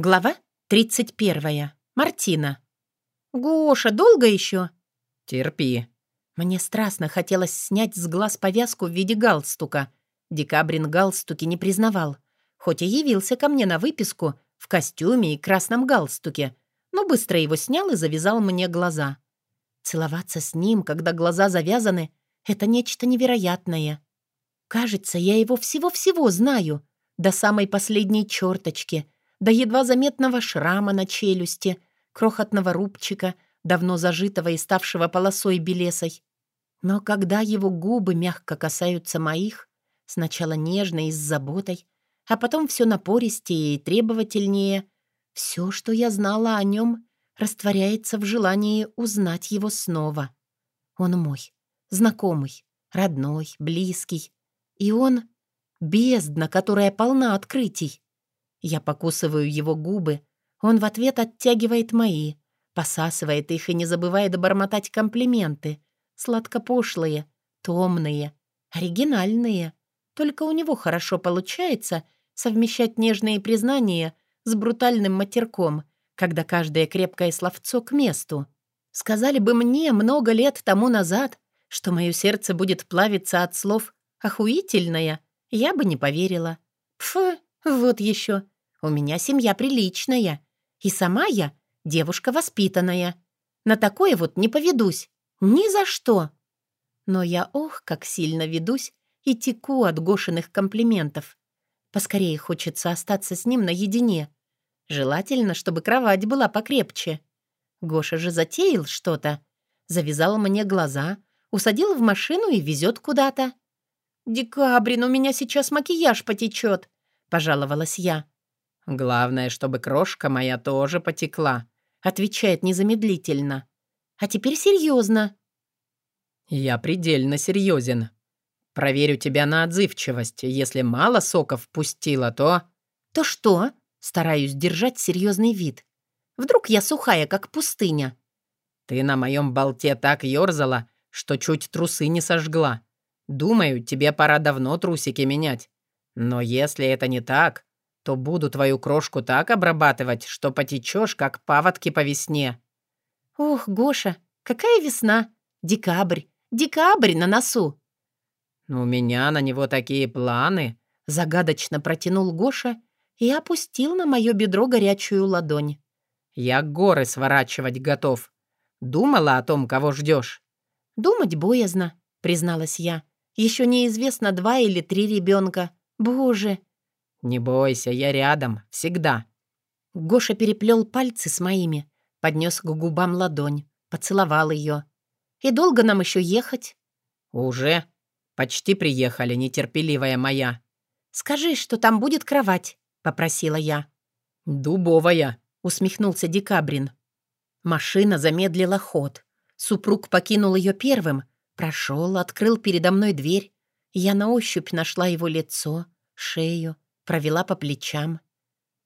Глава 31. Мартина. «Гоша, долго еще?» «Терпи». Мне страстно хотелось снять с глаз повязку в виде галстука. Декабрин галстуки не признавал, хоть и явился ко мне на выписку в костюме и красном галстуке, но быстро его снял и завязал мне глаза. Целоваться с ним, когда глаза завязаны, — это нечто невероятное. Кажется, я его всего-всего знаю, до самой последней черточки — до едва заметного шрама на челюсти, крохотного рубчика, давно зажитого и ставшего полосой белесой. Но когда его губы мягко касаются моих, сначала нежно и с заботой, а потом все напористее и требовательнее, все, что я знала о нем, растворяется в желании узнать его снова. Он мой, знакомый, родной, близкий. И он — бездна, которая полна открытий. Я покусываю его губы, он в ответ оттягивает мои, посасывает их и не забывает бормотать комплименты. Сладкопошлые, томные, оригинальные. Только у него хорошо получается совмещать нежные признания с брутальным матерком, когда каждое крепкое словцо к месту. Сказали бы мне много лет тому назад, что мое сердце будет плавиться от слов «охуительная», я бы не поверила. Пф, вот еще. У меня семья приличная. И сама я девушка воспитанная. На такое вот не поведусь. Ни за что. Но я, ох, как сильно ведусь и теку от Гошиных комплиментов. Поскорее хочется остаться с ним наедине. Желательно, чтобы кровать была покрепче. Гоша же затеял что-то. Завязал мне глаза, усадил в машину и везет куда-то. «Декабрин, у меня сейчас макияж потечет», — пожаловалась я. «Главное, чтобы крошка моя тоже потекла», — отвечает незамедлительно. «А теперь серьезно». «Я предельно серьезен. Проверю тебя на отзывчивость. Если мало соков пустила, то...» «То что?» — стараюсь держать серьезный вид. «Вдруг я сухая, как пустыня?» «Ты на моем болте так ерзала, что чуть трусы не сожгла. Думаю, тебе пора давно трусики менять. Но если это не так, то буду твою крошку так обрабатывать, что потечешь, как паводки по весне». «Ох, Гоша, какая весна! Декабрь! Декабрь на носу!» «У меня на него такие планы!» Загадочно протянул Гоша и опустил на мое бедро горячую ладонь. «Я горы сворачивать готов. Думала о том, кого ждешь?» «Думать боязно», — призналась я. «Еще неизвестно, два или три ребенка. Боже, «Не бойся, я рядом, всегда». Гоша переплел пальцы с моими, поднес к губам ладонь, поцеловал ее. «И долго нам еще ехать?» «Уже. Почти приехали, нетерпеливая моя». «Скажи, что там будет кровать», — попросила я. «Дубовая», — усмехнулся Декабрин. Машина замедлила ход. Супруг покинул ее первым, прошел, открыл передо мной дверь. Я на ощупь нашла его лицо, шею, провела по плечам.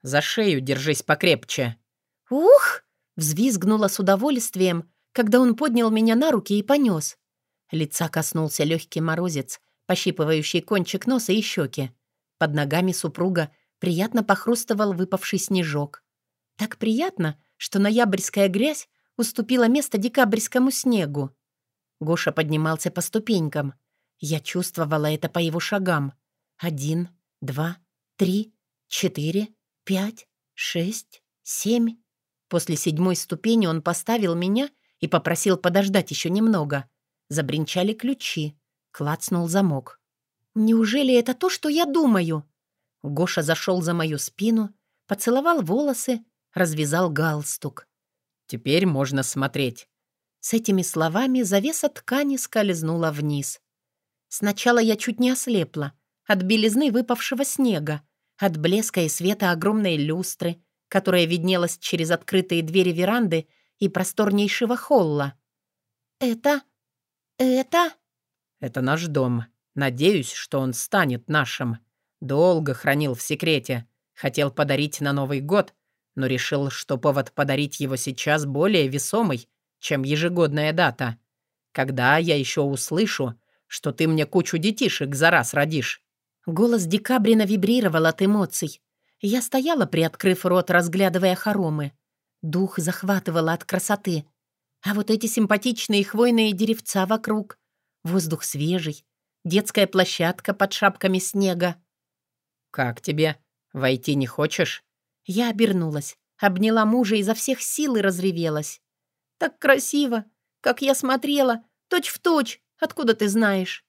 «За шею держись покрепче». «Ух!» — взвизгнула с удовольствием, когда он поднял меня на руки и понес. Лица коснулся легкий морозец, пощипывающий кончик носа и щеки. Под ногами супруга приятно похрустывал выпавший снежок. Так приятно, что ноябрьская грязь уступила место декабрьскому снегу. Гоша поднимался по ступенькам. Я чувствовала это по его шагам. Один, два, три, четыре, пять, шесть, семь. После седьмой ступени он поставил меня и попросил подождать еще немного. Забринчали ключи. Клацнул замок. «Неужели это то, что я думаю?» Гоша зашел за мою спину, поцеловал волосы, развязал галстук. «Теперь можно смотреть». С этими словами завеса ткани скользнула вниз. Сначала я чуть не ослепла — от белизны выпавшего снега, от блеска и света огромной люстры, которая виднелась через открытые двери веранды и просторнейшего холла. «Это... это...» «Это наш дом. Надеюсь, что он станет нашим. Долго хранил в секрете. Хотел подарить на Новый год, но решил, что повод подарить его сейчас более весомый, чем ежегодная дата. Когда я еще услышу, что ты мне кучу детишек за раз родишь?» Голос Декабрина вибрировал от эмоций. Я стояла, приоткрыв рот, разглядывая хоромы. Дух захватывала от красоты. А вот эти симпатичные хвойные деревца вокруг. Воздух свежий. Детская площадка под шапками снега. «Как тебе? Войти не хочешь?» Я обернулась, обняла мужа изо всех сил и разревелась. «Так красиво! Как я смотрела! Точь в точь! Откуда ты знаешь?»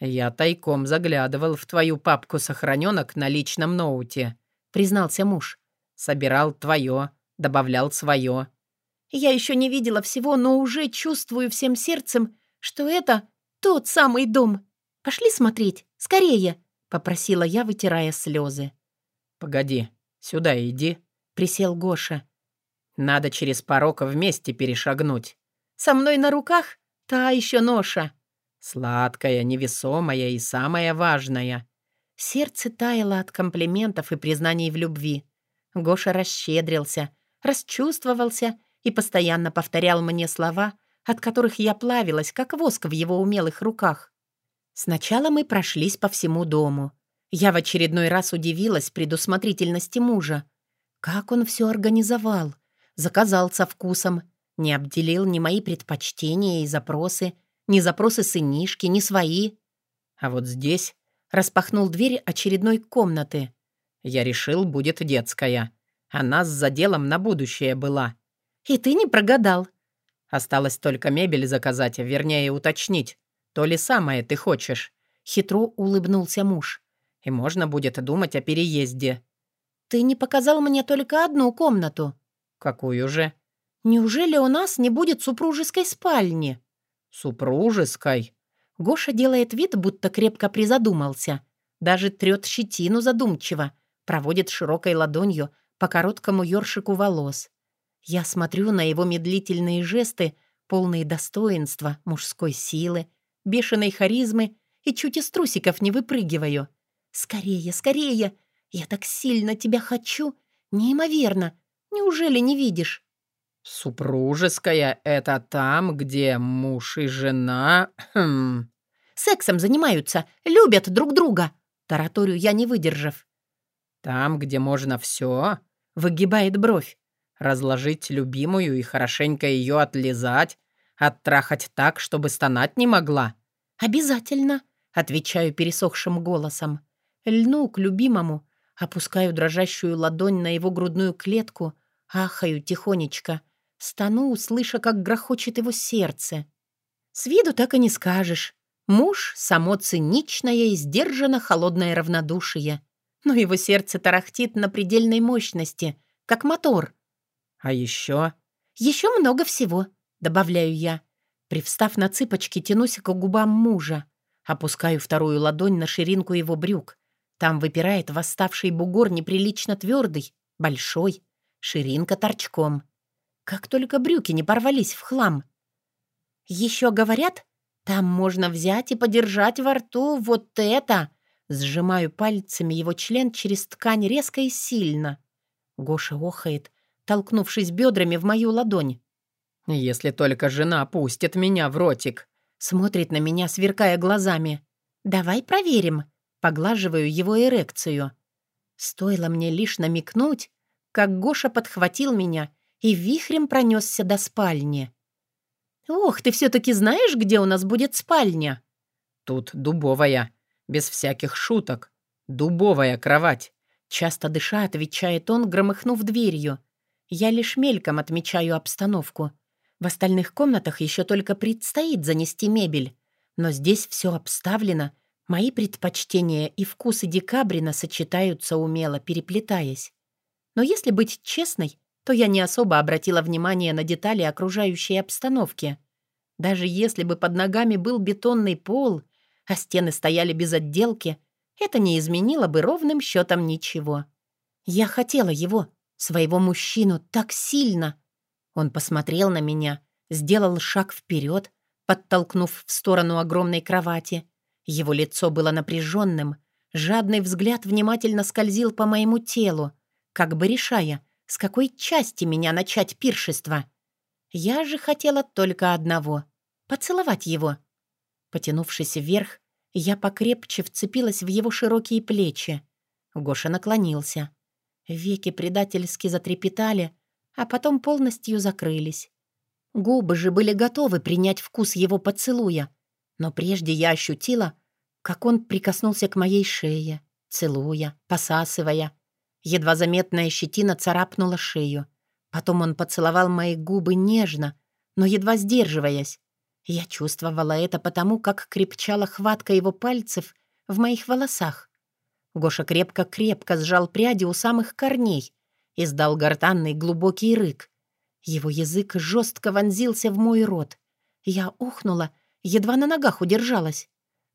«Я тайком заглядывал в твою папку сохраненок на личном ноуте», — признался муж. «Собирал твое, добавлял свое». «Я еще не видела всего, но уже чувствую всем сердцем, что это тот самый дом. Пошли смотреть, скорее!» — попросила я, вытирая слезы. «Погоди, сюда иди», — присел Гоша. «Надо через порог вместе перешагнуть». «Со мной на руках? Та еще ноша». Сладкая, невесомая и самое важное. Сердце таяло от комплиментов и признаний в любви. Гоша расщедрился, расчувствовался и постоянно повторял мне слова, от которых я плавилась, как воск в его умелых руках. Сначала мы прошлись по всему дому. Я в очередной раз удивилась предусмотрительности мужа. Как он все организовал, заказал со вкусом, не обделил ни мои предпочтения и запросы, ни запросы сынишки, ни свои. А вот здесь распахнул дверь очередной комнаты. Я решил, будет детская. Она с заделом на будущее была. И ты не прогадал. Осталось только мебель заказать, вернее, уточнить. То ли самое ты хочешь. Хитро улыбнулся муж. И можно будет думать о переезде. Ты не показал мне только одну комнату. Какую же? Неужели у нас не будет супружеской спальни? Супружеской? Гоша делает вид, будто крепко призадумался. Даже трет щетину задумчиво, проводит широкой ладонью по короткому ёршику волос. Я смотрю на его медлительные жесты, полные достоинства, мужской силы, бешеной харизмы и чуть из трусиков не выпрыгиваю. «Скорее, скорее! Я так сильно тебя хочу! Неимоверно! Неужели не видишь?» «Супружеская — это там, где муж и жена...» хм. «Сексом занимаются, любят друг друга!» Тараторию я не выдержав. «Там, где можно все?» — выгибает бровь. «Разложить любимую и хорошенько ее отлизать, оттрахать так, чтобы стонать не могла?» «Обязательно!» — отвечаю пересохшим голосом. Льну к любимому, опускаю дрожащую ладонь на его грудную клетку, ахаю тихонечко — Стану, слыша, как грохочет его сердце. С виду так и не скажешь. Муж — само циничное и сдержанно холодное равнодушие. Но его сердце тарахтит на предельной мощности, как мотор. А еще? Еще много всего, добавляю я. Привстав на цыпочки, тянусь к губам мужа. Опускаю вторую ладонь на ширинку его брюк. Там выпирает восставший бугор неприлично твердый, большой, ширинка торчком. Как только брюки не порвались в хлам. Еще говорят, там можно взять и подержать во рту вот это. Сжимаю пальцами его член через ткань резко и сильно. Гоша охает, толкнувшись бедрами в мою ладонь. «Если только жена пустит меня в ротик», смотрит на меня, сверкая глазами. «Давай проверим», поглаживаю его эрекцию. Стоило мне лишь намекнуть, как Гоша подхватил меня и вихрем пронесся до спальни. «Ох, ты все-таки знаешь, где у нас будет спальня?» «Тут дубовая, без всяких шуток. Дубовая кровать». Часто дыша, отвечает он, громыхнув дверью. Я лишь мельком отмечаю обстановку. В остальных комнатах еще только предстоит занести мебель. Но здесь все обставлено. Мои предпочтения и вкусы декабрина сочетаются умело, переплетаясь. Но если быть честной, то я не особо обратила внимание на детали окружающей обстановки. Даже если бы под ногами был бетонный пол, а стены стояли без отделки, это не изменило бы ровным счетом ничего. Я хотела его, своего мужчину, так сильно. Он посмотрел на меня, сделал шаг вперед, подтолкнув в сторону огромной кровати. Его лицо было напряженным, жадный взгляд внимательно скользил по моему телу, как бы решая — с какой части меня начать пиршество. Я же хотела только одного — поцеловать его. Потянувшись вверх, я покрепче вцепилась в его широкие плечи. Гоша наклонился. Веки предательски затрепетали, а потом полностью закрылись. Губы же были готовы принять вкус его поцелуя, но прежде я ощутила, как он прикоснулся к моей шее, целуя, посасывая. Едва заметная щетина царапнула шею. Потом он поцеловал мои губы нежно, но едва сдерживаясь. Я чувствовала это потому, как крепчала хватка его пальцев в моих волосах. Гоша крепко-крепко сжал пряди у самых корней, издал гортанный глубокий рык. Его язык жестко вонзился в мой рот. Я ухнула, едва на ногах удержалась.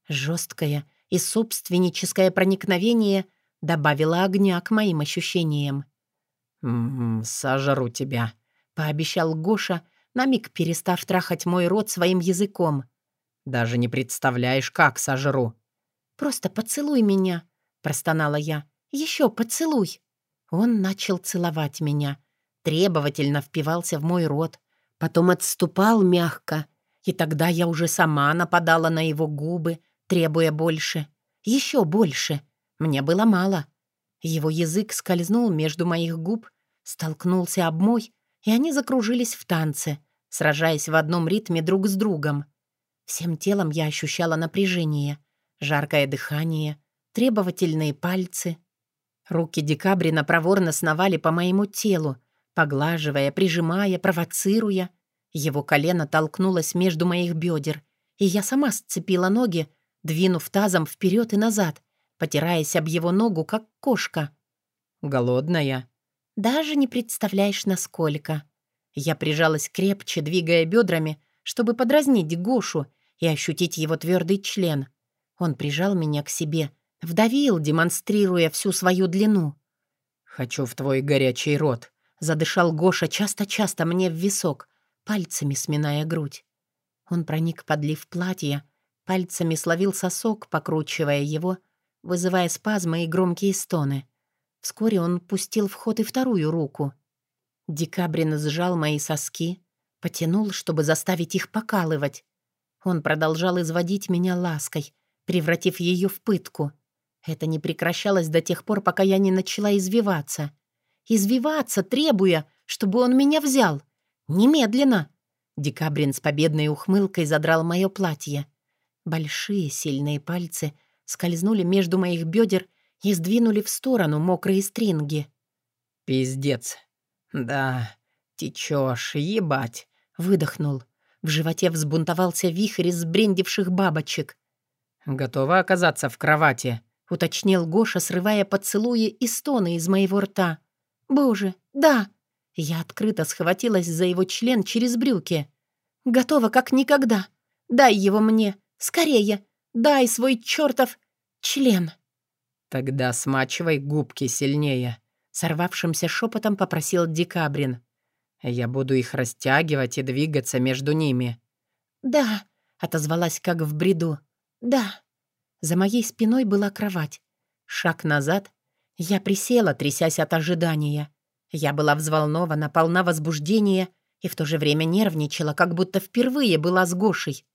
Жесткое и собственническое проникновение добавило огня к моим ощущениям. «М -м, «Сожру тебя», — пообещал Гоша, на миг перестав трахать мой рот своим языком. «Даже не представляешь, как сожру». «Просто поцелуй меня», — простонала я. «Еще поцелуй». Он начал целовать меня, требовательно впивался в мой рот, потом отступал мягко, и тогда я уже сама нападала на его губы, требуя больше, еще больше. Мне было мало. Его язык скользнул между моих губ, столкнулся об мой, и они закружились в танце, сражаясь в одном ритме друг с другом. Всем телом я ощущала напряжение, жаркое дыхание, требовательные пальцы. Руки Декабрина проворно сновали по моему телу, поглаживая, прижимая, провоцируя. Его колено толкнулось между моих бедер, и я сама сцепила ноги, двинув тазом вперед и назад, потираясь об его ногу, как кошка. «Голодная?» «Даже не представляешь, насколько». Я прижалась крепче, двигая бедрами, чтобы подразнить Гошу и ощутить его твердый член. Он прижал меня к себе, вдавил, демонстрируя всю свою длину. «Хочу в твой горячий рот», — задышал Гоша часто-часто мне в висок, пальцами сминая грудь. Он проник под лиф платья, Пальцами словил сосок, покручивая его, вызывая спазмы и громкие стоны. Вскоре он пустил в ход и вторую руку. Декабрин сжал мои соски, потянул, чтобы заставить их покалывать. Он продолжал изводить меня лаской, превратив ее в пытку. Это не прекращалось до тех пор, пока я не начала извиваться. Извиваться, требуя, чтобы он меня взял. Немедленно. Декабрин с победной ухмылкой задрал мое платье. Большие сильные пальцы скользнули между моих бедер и сдвинули в сторону мокрые стринги. «Пиздец. Да, течешь, ебать!» — выдохнул. В животе взбунтовался вихрь из брендивших бабочек. «Готова оказаться в кровати?» — уточнил Гоша, срывая поцелуи и стоны из моего рта. «Боже, да!» Я открыто схватилась за его член через брюки. «Готова как никогда. Дай его мне. Скорее! Дай свой чертов член!» «Тогда смачивай губки сильнее», — сорвавшимся шепотом попросил Декабрин. «Я буду их растягивать и двигаться между ними». «Да», — отозвалась как в бреду. «Да». За моей спиной была кровать. Шаг назад. Я присела, трясясь от ожидания. Я была взволнована, полна возбуждения и в то же время нервничала, как будто впервые была с Гошей.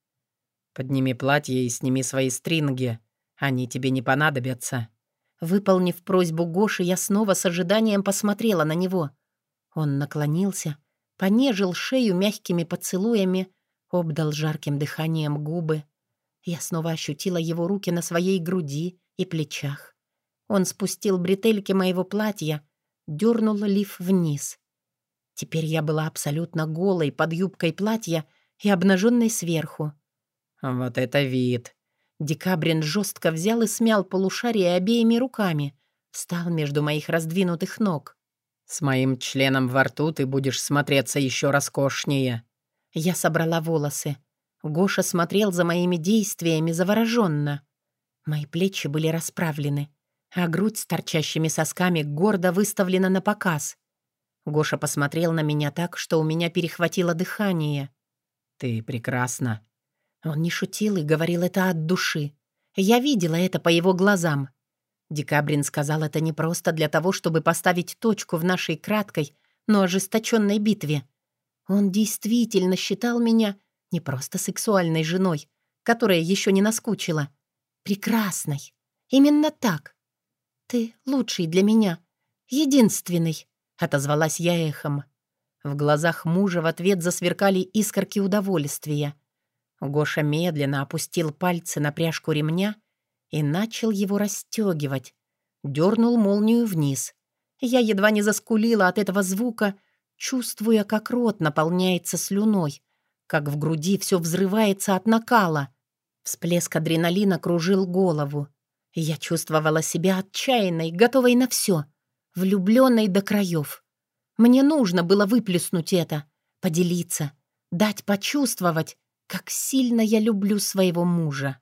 Подними платье и сними свои стринги. Они тебе не понадобятся». Выполнив просьбу Гоши, я снова с ожиданием посмотрела на него. Он наклонился, понежил шею мягкими поцелуями, обдал жарким дыханием губы. Я снова ощутила его руки на своей груди и плечах. Он спустил бретельки моего платья, дернул лиф вниз. Теперь я была абсолютно голой под юбкой платья и обнаженной сверху. «Вот это вид!» Декабрин жестко взял и смял полушарие обеими руками, встал между моих раздвинутых ног. «С моим членом во рту ты будешь смотреться еще роскошнее». Я собрала волосы. Гоша смотрел за моими действиями завороженно. Мои плечи были расправлены, а грудь с торчащими сосками гордо выставлена на показ. Гоша посмотрел на меня так, что у меня перехватило дыхание. «Ты прекрасна», он не шутил и говорил это от души. Я видела это по его глазам. Декабрин сказал это не просто для того, чтобы поставить точку в нашей краткой, но ожесточенной битве. Он действительно считал меня не просто сексуальной женой, которая еще не наскучила. Прекрасной. Именно так. Ты лучший для меня. Единственный», — отозвалась я эхом. В глазах мужа в ответ засверкали искорки удовольствия. Гоша медленно опустил пальцы на пряжку ремня и начал его расстегивать. Дернул молнию вниз. Я едва не заскулила от этого звука, чувствуя, как рот наполняется слюной, как в груди все взрывается от накала. Всплеск адреналина кружил голову. Я чувствовала себя отчаянной, готовой на все, влюбленной до краев. Мне нужно было выплеснуть это, поделиться, дать почувствовать, как сильно я люблю своего мужа.